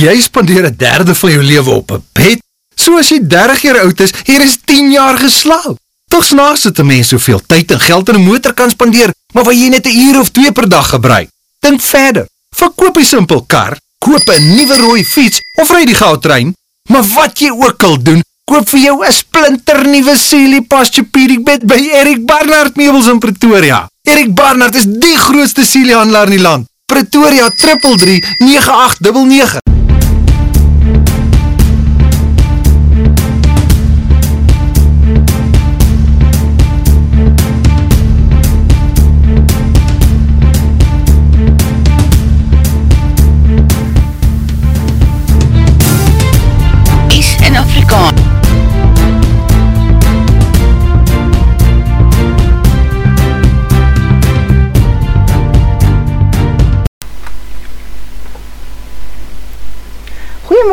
jy spandeer 'n derde van jou lewe op 'n bed. So as jy 30 jaar oud is, hier is 10 jaar geslaap. Tog snaaks dat 'n mens soveel tyd en geld in 'n motor kan spandeer, maar waar jy net 'n uur of twee per dag gebruik. Dink verder. Verkoop 'n simpel kar, koop 'n nuwe rooi fiets of ry die goudtrein. Maar wat jy ook al doen, koop vir jou 'n splinter nuwe Sealy Posturepedic bed by Erik Barnard Meubels in Pretoria. Erik Barnard is die grootste Sealy handelaar in die land. Pretoria 333 9899.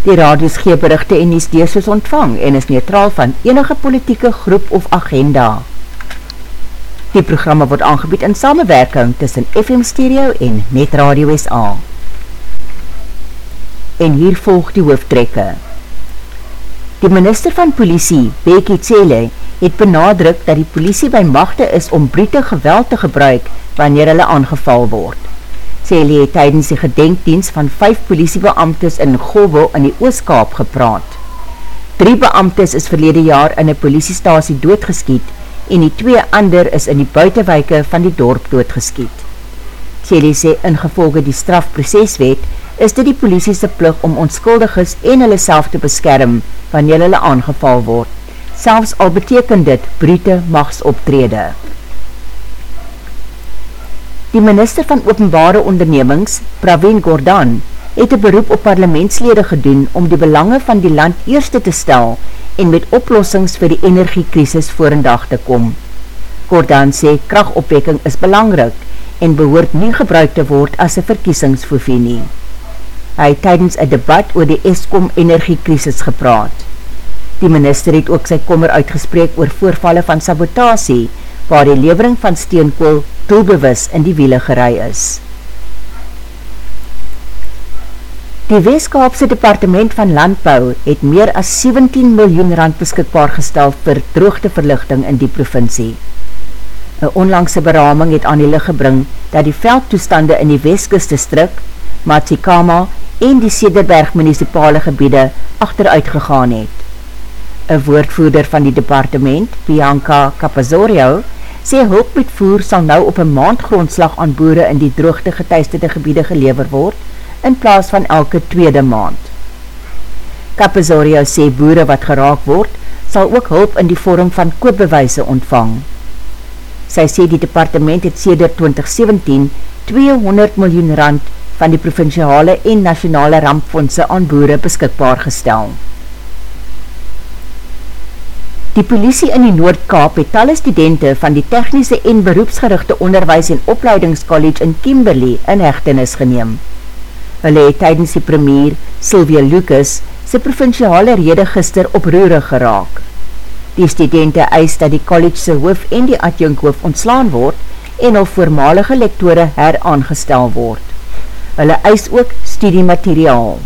Die radios gee berichte en nie steeds ontvang en is neutraal van enige politieke groep of agenda. Die programma word aangebied in samenwerking tussen FM Stereo en Net Radio SA. En hier volg die hoofdtrekke. Die minister van politie, Becky Tsele, het benadruk dat die politie by machte is om brute geweld te gebruik wanneer hulle aangeval word. Celi het tydens die gedenkdienst van vijf politiebeamtes in Gobo in die Ooskaap gepraat. Drie beamtes is verlede jaar in die politiestasie doodgeskiet en die twee ander is in die buitenwijke van die dorp doodgeskiet. Celi sê ingevolge die strafproceswet is dit die politiese plug om onskuldiges en hulle self te beskerm wanneer hulle aangeval word, selfs al beteken dit brute machtsoptrede. Die minister van openbare ondernemings, Praveen Gordhan, het een beroep op parlementslede gedoen om die belange van die land eerste te stel en met oplossings vir die energiekrisis voor een dag te kom. Gordhan sê krachtopwekking is belangrik en behoort nie gebruik te word as een verkiesingsfoefie nie. Hy het tydens een debat oor die ESCOM energiekrisis gepraat. Die minister het ook sy kommer uitgespreek oor voorvalle van sabotasie, waar die levering van steenkool doelbewus in die wiele gerei is. Die Weeskaapse Departement van Landbou het meer as 17 miljoen rand beskikbaar gestel vir droogteverlichting in die provincie. Een onlangse beraming het aan die licht gebring dat die veldtoestande in die Westkustdistrik, Matsikama en die Sederberg municipale gebiede achteruit gegaan het. Een woordvoerder van die departement, Bianca Capazorio, sê hulp met voer sal nou op een maand grondslag aan boere in die droogte getuistede gebiede gelever word, in plaas van elke tweede maand. Capazorio sê boere wat geraak word, sal ook hulp in die vorm van koopbewijse ontvang. Sy sê die departement het sêder 2017 200 miljoen rand van die provinciale en nationale rampfondse aan boere beskikbaar gestel. Die politie in die Noordkaap het talle studente van die technische en beroepsgerichte onderwijs en opleidingscollege in Kimberley in hechtenis geneem. Hulle het tydens die premier, Sylvia Lucas, sy provinciale rede gister op roere geraak. Die studente eis dat die collegese hoof en die adjunkhoof ontslaan word en al voormalige lektore heraangestel word. Hulle eis ook studiemateriaal.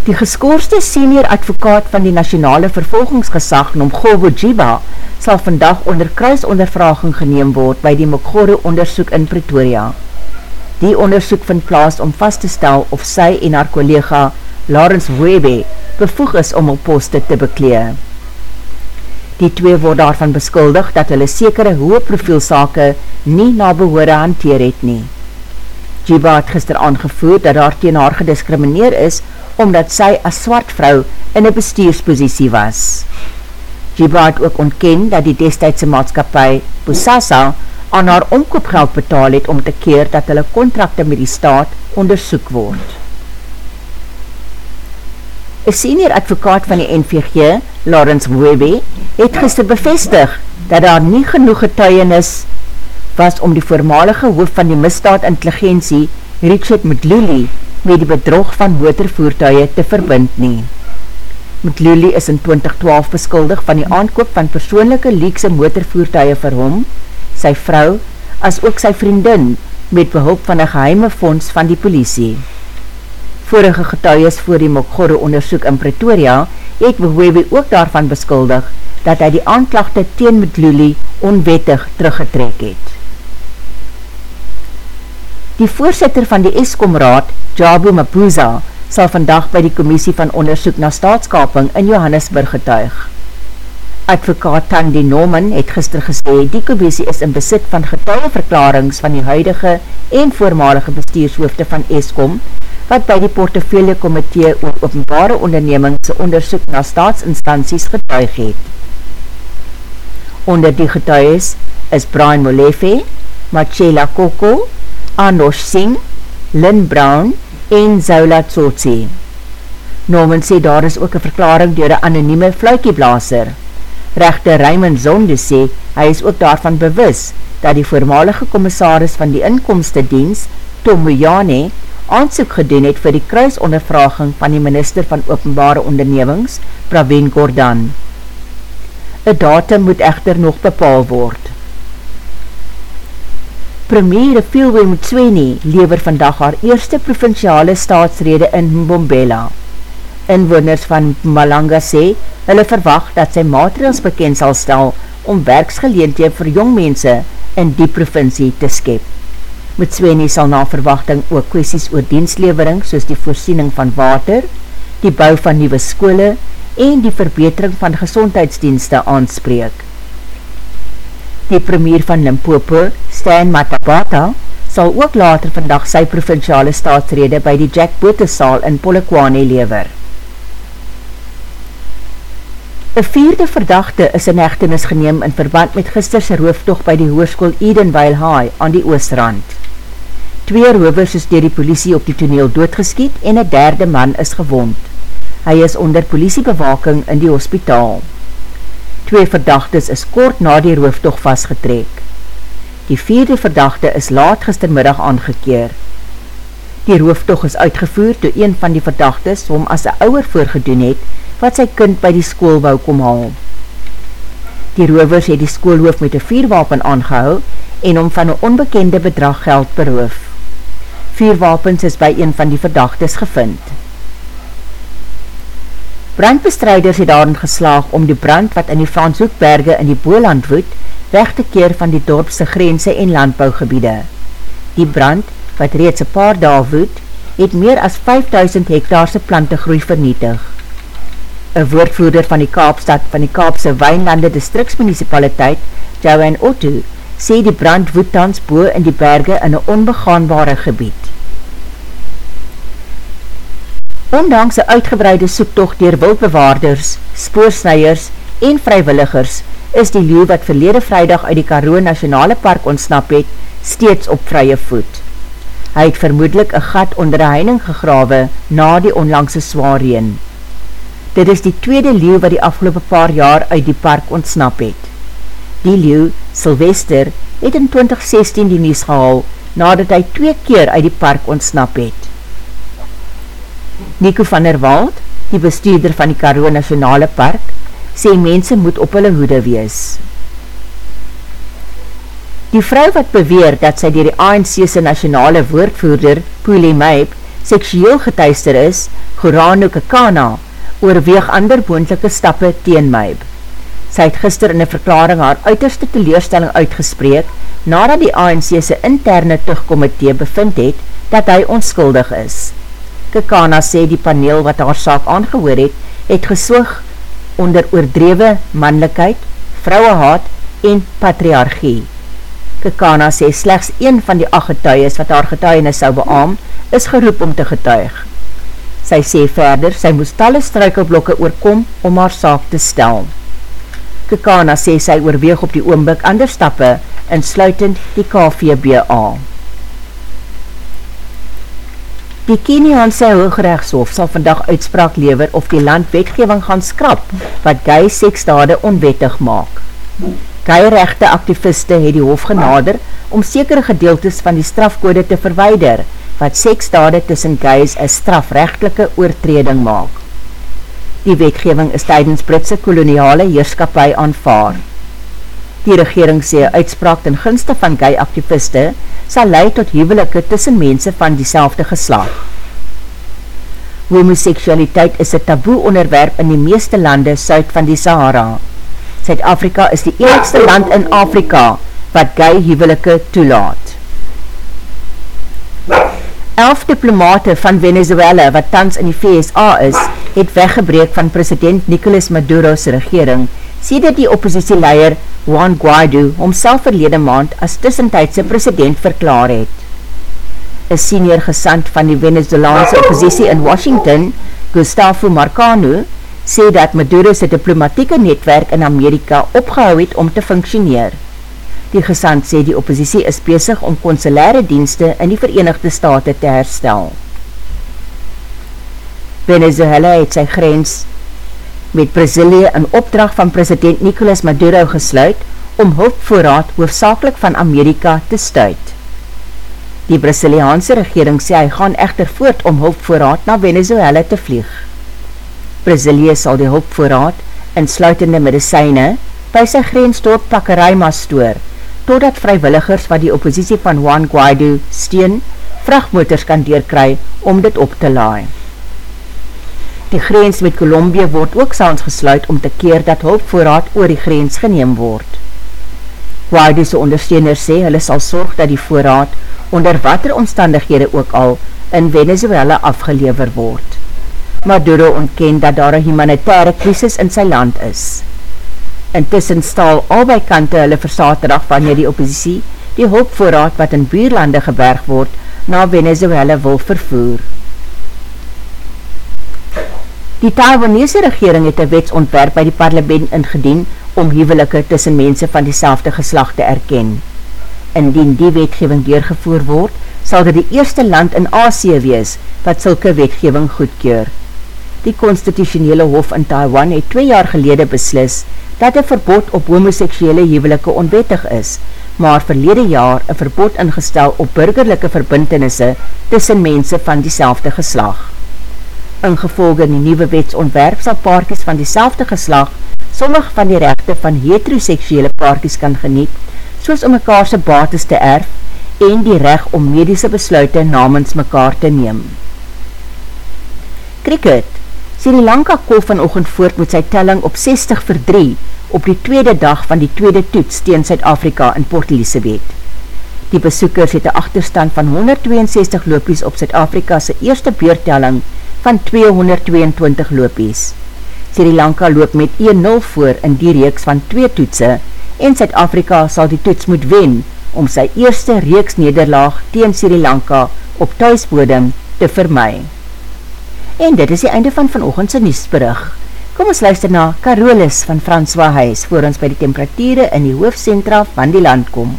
Die geskoorste senior advokaat van die nationale vervolgingsgesag noem Gobo Jiba sal vandag onder kruisondervraging geneem word by die Mokgoro onderzoek in Pretoria. Die onderzoek vind plaas om vast te stel of sy en haar collega Lawrence Webe bevoeg is om op poste te beklee. Die twee word daarvan beskuldig dat hulle sekere hoë profielsake nie na behoore hanteer het nie. Jiba het gister aangevoer dat daar teen haar gediskrimineer is omdat sy as swart vrou in een bestuursposisie was. Jiba het ook ontken dat die destijdse maatskapie Boussasa aan haar omkoopgeld betaal het om te keer dat hulle kontrakte met die staat ondersoek word. Een senior advokaat van die NVG, Lawrence Webe, het gister bevestig dat daar nie genoeg getuienis was om die voormalige hoof van die misdaad intelligentie, Richard Mdluli, met die bedrog van motorvoertuie te verbind nie. Mdluli is in 2012 beskuldig van die aankoop van persoonlijke leekse motorvoertuie vir hom, sy vrou, as ook sy vriendin, met behulp van een geheime fonds van die politie. Vorige getuies voor die Mokgoro onderzoek in Pretoria het Mwewe ook daarvan beskuldig dat hy die aanklachte teen Mdluli onwettig teruggetrek het. Die voorzitter van die Eskomraad, Jabu Mapuza, sal vandag by die Commissie van Onderzoek na Staatskaping in Johannesburg getuig. Advokaat Tandy Norman het gister gesê die Commissie is in besit van getuieverklarings van die huidige en voormalige bestuurshoofde van Eskom, wat by die portefeuille komitee oor openbare ondernemingse onderzoek na staatsinstanties getuig het. Onder die getuies is Brian Molefe, Machela Koko, Anosh Singh, Lynn Brown en Zola Tsotsi. Norman sê daar is ook een verklaring door een anonieme fluikieblaser. Rechter Raymond Zonde sê, hy is ook daarvan bewus dat die voormalige commissaris van die inkomste diens, Tom Mujane, aansoek gedoen het vir die kruisondervraging van die minister van openbare ondernemings, Praveen Gordhan. Een datum moet echter nog bepaal word. Premier Philwe Mtsweni lever vandag haar eerste provinciale staatsrede in Mbombela. Inwoners van Malanga sê, hulle verwacht dat sy maatregels bekend sal stel om werksgeleentheid vir jongmense in die provincie te skep. Mtsweni sal na verwachting ook kwesties oor dienstlevering soos die voorsiening van water, die bou van nieuwe skole en die verbetering van gezondheidsdienste aanspreek. Die premier van Limpopo, Stan Matapata, sal ook later vandag sy provinciale staatsrede by die Jack Botesaal in Polokwane lever. Een vierde verdachte is in echtenis geneem in verband met gisterse rooftocht by die hoerskoel Edenweil High aan die Oostrand. Twee rovers is dier die politie op die toneel doodgeskiet en een derde man is gewond. Hy is onder politiebewaking in die hospitaal. Twee verdachtes is kort na die rooftocht vastgetrek. Die vierde verdachte is laat gistermiddag aangekeer. Die rooftocht is uitgevoer toe een van die verdachtes hom as een ouwer voorgedoen het, wat sy kind by die school wou kom haal. Die rovers het die schoolhoof met een vierwapen aangehou en om van een onbekende bedrag geld beroof. Vierwapens is by een van die verdachtes gevind. Brandbestrijders het daarin geslaag om die brand wat in die Franshoekberge in die Boeland woed, weg te keer van die dorpse grense en landbouwgebiede. Die brand, wat reeds een paar daal woed, het meer as 5000 hektaarse plantegroei vernietig. Een woordvoerder van die Kaapstad van die Kaapse Wijnlande Distriksmunicipaliteit, Joanne Otto, sê die brand woed tans boe in die berge in een onbegaanbare gebied. Ondanks een uitgebreide soektocht dier wildbewaarders, spoorsnijers en vrywilligers, is die leeuw wat verlede vrijdag uit die Karoo Nationale Park ontsnap het, steeds op vrye voet. Hy het vermoedelijk een gat onder een heining gegrawe na die onlangse zwaarheen. Dit is die tweede leeuw wat die afgelopen paar jaar uit die park ontsnap het. Die leeuw, Sylvester, het in 2016 die nies gehaal, nadat hy twee keer uit die park ontsnap het. Nico van der Wald, die bestuurder van die Karoo Nationale Park, sê mense moet op hulle hoede wees. Die vrou wat beweer dat sy dier die ANC'se nationale woordvoerder, Poolie Meip, seksueel getuister is, Gorano Kakana, oorweeg ander boontelike stappe teen Meip. Sy het gister in een verklaring haar uiterste teleurstelling uitgespreek, nadat die ANC'se interne tugkomitee bevind het, dat hy onskuldig is. Kekana sê die paneel wat haar saak aangehoor het, het gesoog onder oordrewe manlikheid, vrouwehaat en patriarchie. Kekana sê slechts een van die acht getuies wat haar getuienis sou beaam, is geroep om te getuig. Sy sê verder, sy moest talle struikelblokke oorkom om haar saak te stel. Kekana sê sy oorweeg op die oomblik ander stappe en sluitend die KVBA. Die Keniaanse Hoogrechtshof sal vandag uitspraak lever of die land wetgeving gaan skrap wat gay seksdade onwettig maak. Gay rechte activiste het die hof genader om sekere gedeeltes van die strafkode te verweider wat seksdade tussen gays een strafrechtelike oortreding maak. Die wetgeving is tydens Britse koloniale heerskapie aanvaar. Die regering sê uitspraak ten gunste van gay activiste sal leid tot huwelike tussen mense van diezelfde geslag. Homoseksualiteit is een taboe onderwerp in die meeste lande suid van die Sahara. Zuid-Afrika is die enigste land in Afrika wat gay huwelike toelaat. Elf diplomate van Venezuela, wat tans in die VSA is, het weggebreek van president Nicolas Maduro's regering, sê dat die oppositieleier Juan Guaido homself verlede maand as tussentijdse president verklaar het. Een senior gesant van die Venezolaanse oppositie in Washington, Gustavo Marcano, sê dat Maduro's diplomatieke netwerk in Amerika opgehou het om te functioneer. Die gesant sê die oppositie is bezig om consulare dienste in die Verenigde Staten te herstel. Venezuela het sy grens met Brazilië in opdracht van president Nicolas Maduro gesluit om hulpvoorraad hoofdzakelik van Amerika te stuit. Die Braziliaanse regering sê hy gaan echter voort om hulpvoorraad na Venezuela te vlieg. Brazilië sal die hulpvoorraad in sluitende medicijne by sy grensdorp Pacaraima stoor, totdat vrywilligers wat die oppositie van Juan Guaido steen, vrachtmotors kan deurkry om dit op te laai. Die grens met Colombia word ook saans gesluit om te keer dat hulpvoorraad oor die grens geneem word. Guaido's ondersteuners sê hulle sal sorg dat die voorraad onder watter omstandighede ook al in Venezuela afgelever word. Maduro ontken dat daar een humanitaire krisis in sy land is. Intussen staal albei kante hulle versaterdag wanneer die oppositie die hulpvoorraad wat in buurlande geberg word na Venezuela wil vervoer. Die Taiwanese regering het een wetsontwerp by die parlement ingedien om huwelike tussen mense van die geslag te erken. Indien die wetgeving deurgevoer word, sal dit die eerste land in Asie wees wat sulke wetgeving goedkeur. Die constitutionele hof in Taiwan het twee jaar gelede beslis dat een verbod op homoseksuele huwelike onwettig is, maar verlede jaar een verbod ingestel op burgerlijke verbintenisse tussen mense van diezelfde geslag. Ingevolge in die nieuwe wetsontwerp sal paarkies van diezelfde geslag sommig van die rechte van heteroseksuele paarkies kan geniet, soos om mekaarse bates te erf en die recht om medische besluite namens mekaar te neem. Cricket Sri Lanka kol vanochtend voort met sy telling op 60 vir 3 op die tweede dag van die tweede toets teen Zuid-Afrika in Port Elizabeth. Die besoekers het een achterstand van 162 loopies op Zuid-Afrika sy eerste beurtelling van 222 loopies. Sri Lanka loop met 1-0 voor in die reeks van 2 toetse en Zuid-Afrika sal die toets moet wen om sy eerste reeks nederlaag teen Sri Lanka op thuisbodem te vermaai. En dit is die einde van vanochtendse nieuwsbrug. Kom ons luister na Carolus van François Huis, voor ons by die temperatuurde in die hoofdcentra van die land kom.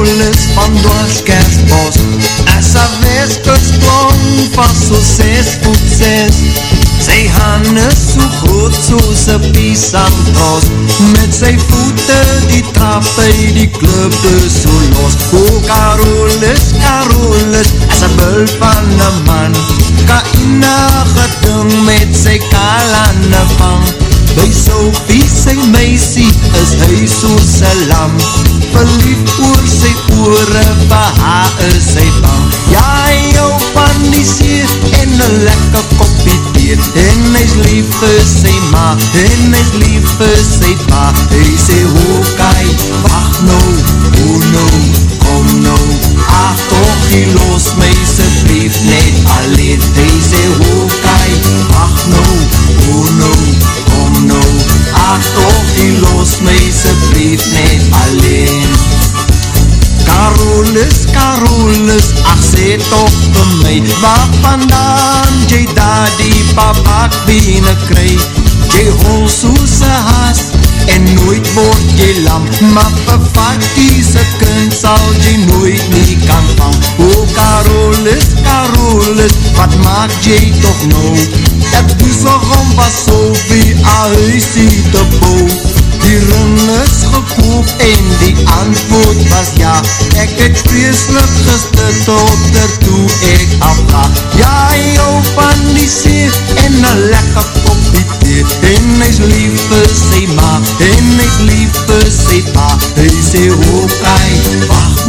gevoelens van dwarskersbos Ek sa weeskusklon vast so ses voet ses Sy hande so groot soos een piesantros Met sy voete die trap by die klippe so los. O oh, Carolus, Carolus, as een bul van een man. Kaina geding met sy kalane vang. By Sophie sy meisie is hy soos een lam Verlief oor sy oore, vir haar is sy bang. Ja, hy hou van die see en een lekker kopie thee En hy is lief vir sy ma, en hy is lief vir sy pa. Hy sê, hokai, wacht nou, oh nou, kom nou. Ach toch, hy los my sy brief net alleen. Hy sê, hokai, wacht nou, oh nou, kom nou Ach toch, hy los my sy brief net alleen Carolus, Carolus, ach sê toch vir my Waar vandaan jy daar die papak binnen kry? Jy hol soos een haas en nooit word jy lam Maar vervat die se kind sal jy nooit nie kan en die antwoord was ja. Ek het vreeslik gestit tot er toe ek afga Ja, hy hou van die see en een lekker kopie thee. En hy is lief vir sy ma en hy is lief vir sy pa. Hy sê, hokai, wacht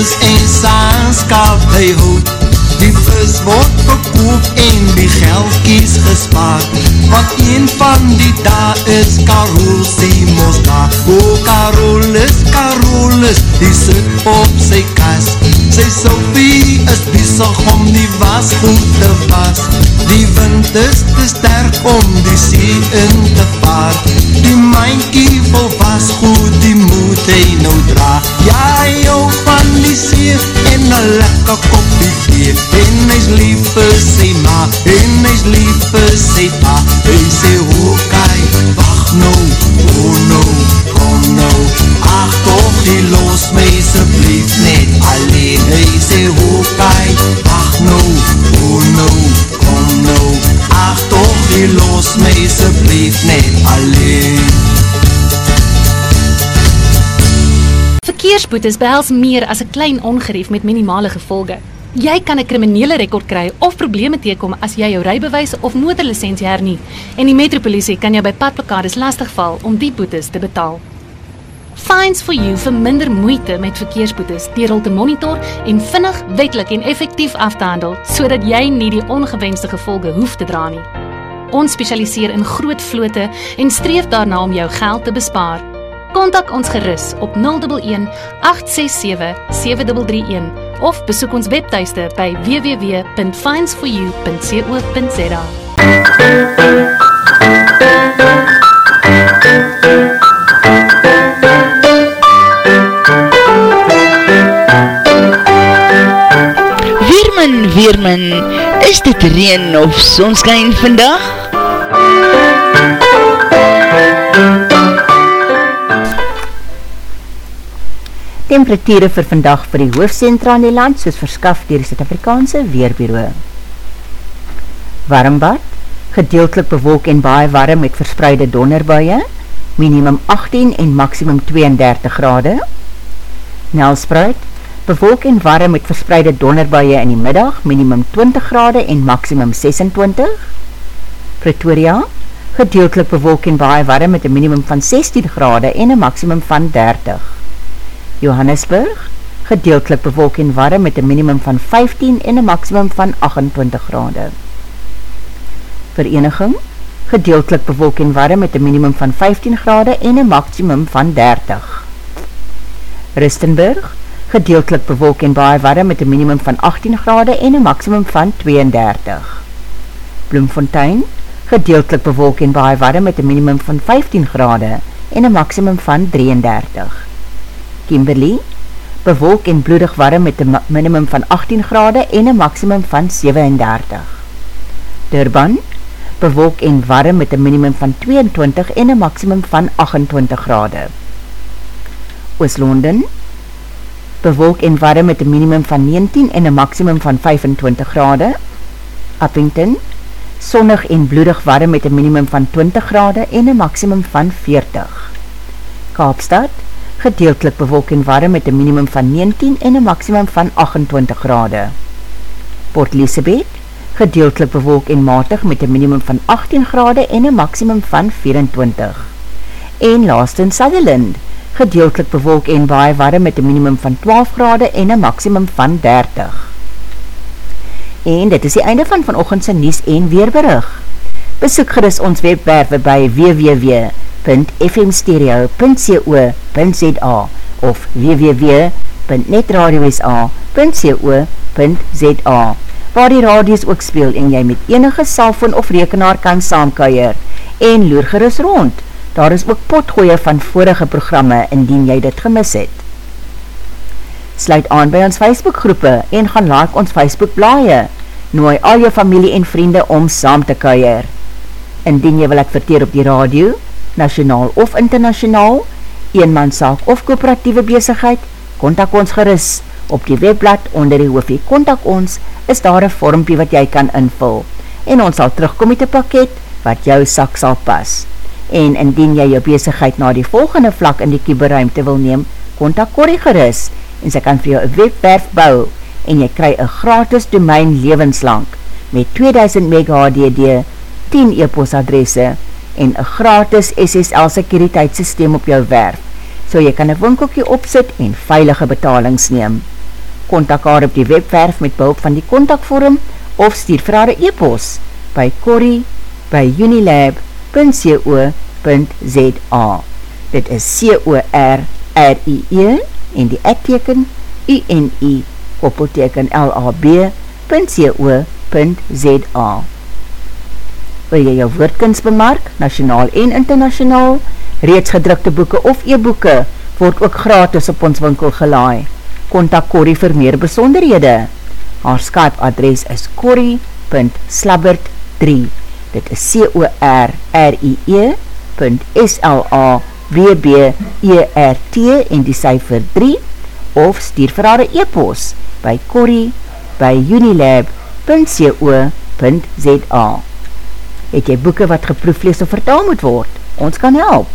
vis en saans kap hy hoed. Die vis word verkoop en die geldkies gespaard Want een van die da is Karol Simons da O Carolus, Carolus, die sit op sy kas Sy Sophie is bezig om die was goed te was. Die wind is te sterk om die see in te vaar. Die mynkie vol was goed, die moet hy nou dra. Ja, hy hou van die see en een lekker kopie thee En hy is lief vir sy ma, en hy is lief vir sy pa. Hy sê, hokai, wacht nou, oh nou, kom nou. Ach toch, die los my sublief net alleen Hy sê, hokai, wacht nou, oh nou, kom nou Ach toch, die los my sublief net alleen Verkeersboetes behels meer as 'n klein ongerief met minimale gevolge. Jy kan 'n kriminele rekord kry of probleme teekom as jy jou rybewys of motorlisensie hernie en die metropolisie kan jou by padblokkades lastigval om die boetes te betaal. Fines for you vir minder moeite met verkeersboetes deur hul te monitor en vinnig, wetlik en effektief af te handel sodat jy nie die ongewenste gevolge hoef te dra nie. Ons spesialiseer in groot vlote en streef daarna om jou geld te bespaar. Kontak ons gerus op 011 867 7331 of besoek ons webtuiste by www.finds4u.co.za. Weermin, is dit reen of sonskijn vandag? Temperatuur vir vandag vir die hoofdcentra in die land soos verskaf dier die Zuid-Afrikaanse Weerbureau. Warmbad, gedeeltelik bewolk en baie warm met verspreide donderbuie, minimum 18 en maximum 32 grade. Nelspreid, bewolk en warm met verspreide donderbuie in die middag, minimum 20 grade en maximum 26. Pretoria, gedeeltelik bewolk en baie warm met een minimum van 16 grade en een maximum van 30. Johannesburg, gedeeltelik bewolk en warm met een minimum van 15 en een maximum van 28 grade. Vereniging, gedeeltelik bewolk en warm met een minimum van 15 grade en een maximum van 30. Ristenburg, gedeeltelik bewolk en baie warm met een minimum van 18 grade en een maximum van 32. Bloemfontein, gedeeltelik bewolk en baie warm met een minimum van 15 grade en een maximum van 33. Kimberley, bewolk en bloedig warm met een minimum van 18 grade en een maximum van 37. Durban, bewolk en warm met een minimum van 22 en een maximum van 28 grade. Oost-London, bewolk en warm met een minimum van 19 en een maximum van 25 grade. Uppington, sonnig en bloedig warm met een minimum van 20 grade en een maximum van 40. Kaapstad, gedeeltelik bewolk en warm met een minimum van 19 en een maximum van 28 grade. Port Elizabeth, gedeeltelik bewolk en matig met een minimum van 18 grade en een maximum van 24. En last in Sutherland, gedeeltelik bewolk en baie warm met een minimum van 12 grade en een maximum van 30. En dit is die einde van vanochtendse Nies en Weerberig. Besoek gerust ons webwerwe by www.fmstereo.co.za of www.netradiosa.co.za waar die radios ook speel en jy met enige cellfoon of rekenaar kan saamkuier en loer gerust rond. Daar is ook potgooie van vorige programme indien jy dit gemis het. Sluit aan by ons Facebook groepe en gaan like ons Facebook blaie. Nooi al jou familie en vriende om saam te kuier. Indien jy wil adverteer op die radio, nationaal of internationaal, eenmanszaak of kooperatieve bezigheid, kontak ons geris. Op die webblad onder die hoofie kontak ons, is daar een vormpie wat jy kan invul. En ons sal terugkom met een pakket wat jou sak sal pas. En indien jy jou bezigheid na die volgende vlak in die kieberuimte wil neem, kontak Corrie geris en sy kan vir jou een webwerf bou en jy kry een gratis domein levenslang met 2000 mega HDD, 10 e-post adresse en een gratis SSL sekuriteitssysteem op jou werf, so jy kan een winkelkie opsit en veilige betalings neem. Contact haar op die webwerf met behulp van die contactvorm of stuur vir haar e-post by corrie by unilab.co.za Dit is C-O-R-R-I-E en die ekteken U-N-I koppelteken L-A-B.co.za Wil jy jou woordkens bemark, nationaal en internationaal, reeds gedrukte boeken of e-boeken, word ook gratis op ons winkel gelaai. Contact Corrie vir meer besonderhede. Haar Skype adres is corrie.slabbert3 Dit is C-O-R-R-I-E .S-L-A-B-B-E-R-T en die cijfer 3 of stuur vir haar e-post by corrie by unilab.co.za Het jy boeken wat geproeflees of vertaal moet word? Ons kan help.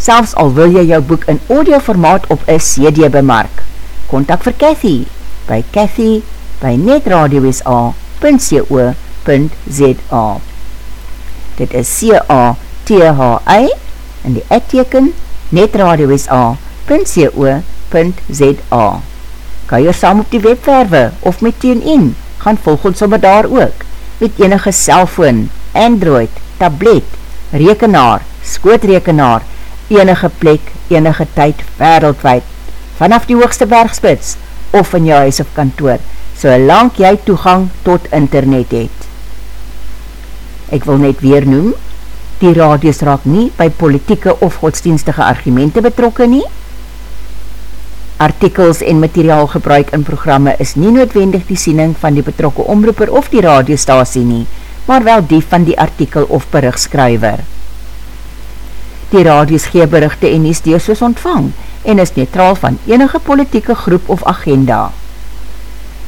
Selfs al wil jy jou boek in audio formaat op een CD bemark. Contact vir Cathy by Cathy by netradiosa.co.za Dit is C-A-T-H-I in die ekteken netradiosa.co.za Kan jy saam op die webverwe of met TuneIn, gaan volg ons sommer daar ook, met enige cellfoon, Android, tablet, rekenaar, skootrekenaar, enige plek, enige tyd, wereldwijd, vanaf die hoogste bergspits, of in jou huis of kantoor, so lang jy toegang tot internet het. Ek wil net weer noem, die radios raak nie by politieke of godsdienstige argumente betrokken nie, Artikels en materiaal gebruik in programme is nie noodwendig die siening van die betrokke omroeper of die radiostasie nie, maar wel die van die artikel of berichtskrywer. Die radios gee berichte en nie steeds soos ontvang en is neutraal van enige politieke groep of agenda.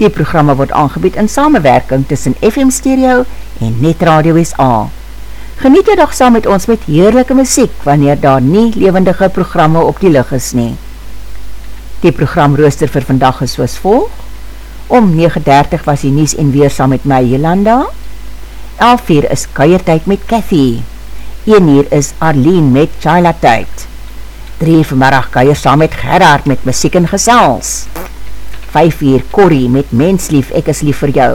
Die programme word aangebied in samenwerking tussen FM Stereo en Net Radio SA. Geniet jy dag saam met ons met heerlijke muziek wanneer daar nie levendige programme op die lig is nie. Die programrooster vir vandag is soos volg. Om 9.30 was die Nies en Weer saam met my Jolanda. 11 uur is Kuiertijd met Cathy. 1 uur is Arlene met Chila Tijd. 3 uur vanmiddag kuier saam met Gerard met muziek en gesels. 5 uur Corrie met Menslief, ek is lief vir jou.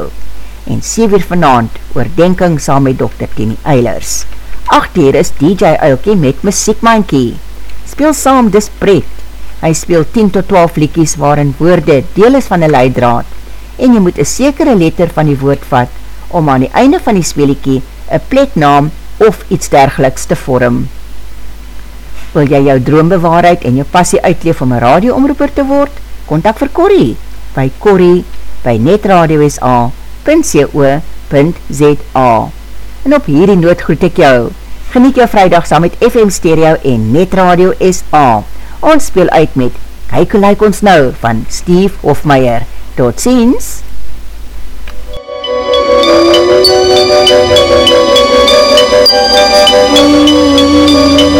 En 7 uur vanavond oordenking saam met Dr. Tini Eilers. 8 uur is DJ Uilkie met Muziek Mankie. Speel saam dis pret Hy speel 10 tot 12 liekies waarin woorde deel is van een leidraad en jy moet een sekere letter van die woord vat om aan die einde van die speeliekie een pleknaam of iets dergeliks te vorm. Wil jy jou droom bewaarheid en jou passie uitleef om een radioomroeper te word? Contact vir Corrie by Corrie by netradiosa.co.za En op hierdie noot groet ek jou. Geniet jou vrijdag saam met FM Stereo en Netradio SA. Ons speel uit met Kyk hoe lyk ons nou van Steve Hofmeyer. Tot ziens!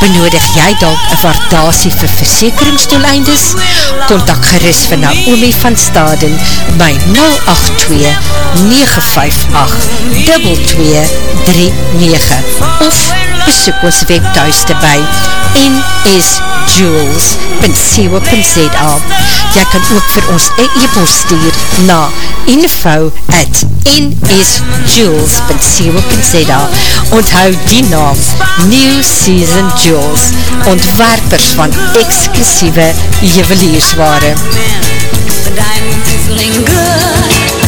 Benodig jy dalk een waardasie vir versekeringsdoeleindes? Contact gerust vir Naomi van Staden by 082-958-2239 of besoek ons webthuiste by nsjewels.co.za Jy kan ook vir ons e-post stuur na info at nsjewels.co.za Onthou die naam New Season Jewels Ontwerpers van exclusieve juweliersware. The diamonds is good